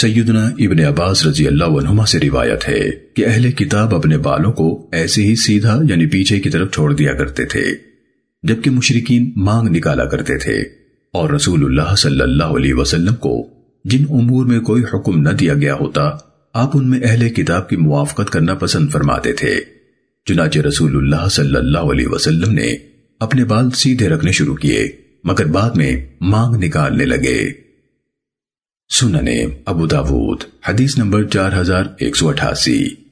سیدنا ابن عباس رضی اللہ عنہما سے روایت ہے کہ اہل کتاب اپنے بالوں کو ایسے ہی سیدھا یعنی پیچھے کی طرف چھوڑ دیا کرتے تھے، جبکہ مشرقین مانگ نکالا کرتے تھے۔ اور رسول اللہ صلی اللہ علیہ وسلم کو جن امور میں کوئی حکم نہ دیا گیا ہوتا، آپ ان میں اہل کتاب کی موافقت کرنا پسند فرماتے تھے۔ چنانچہ رسول اللہ صلی اللہ علیہ وسلم نے اپنے بال سیدھے رکھنے شروع کیے، مگر بعد میں مانگ نکالنے لگے۔ سننے ابو داود حدیث نمبر چار ہزار ایک سو اٹھاسی۔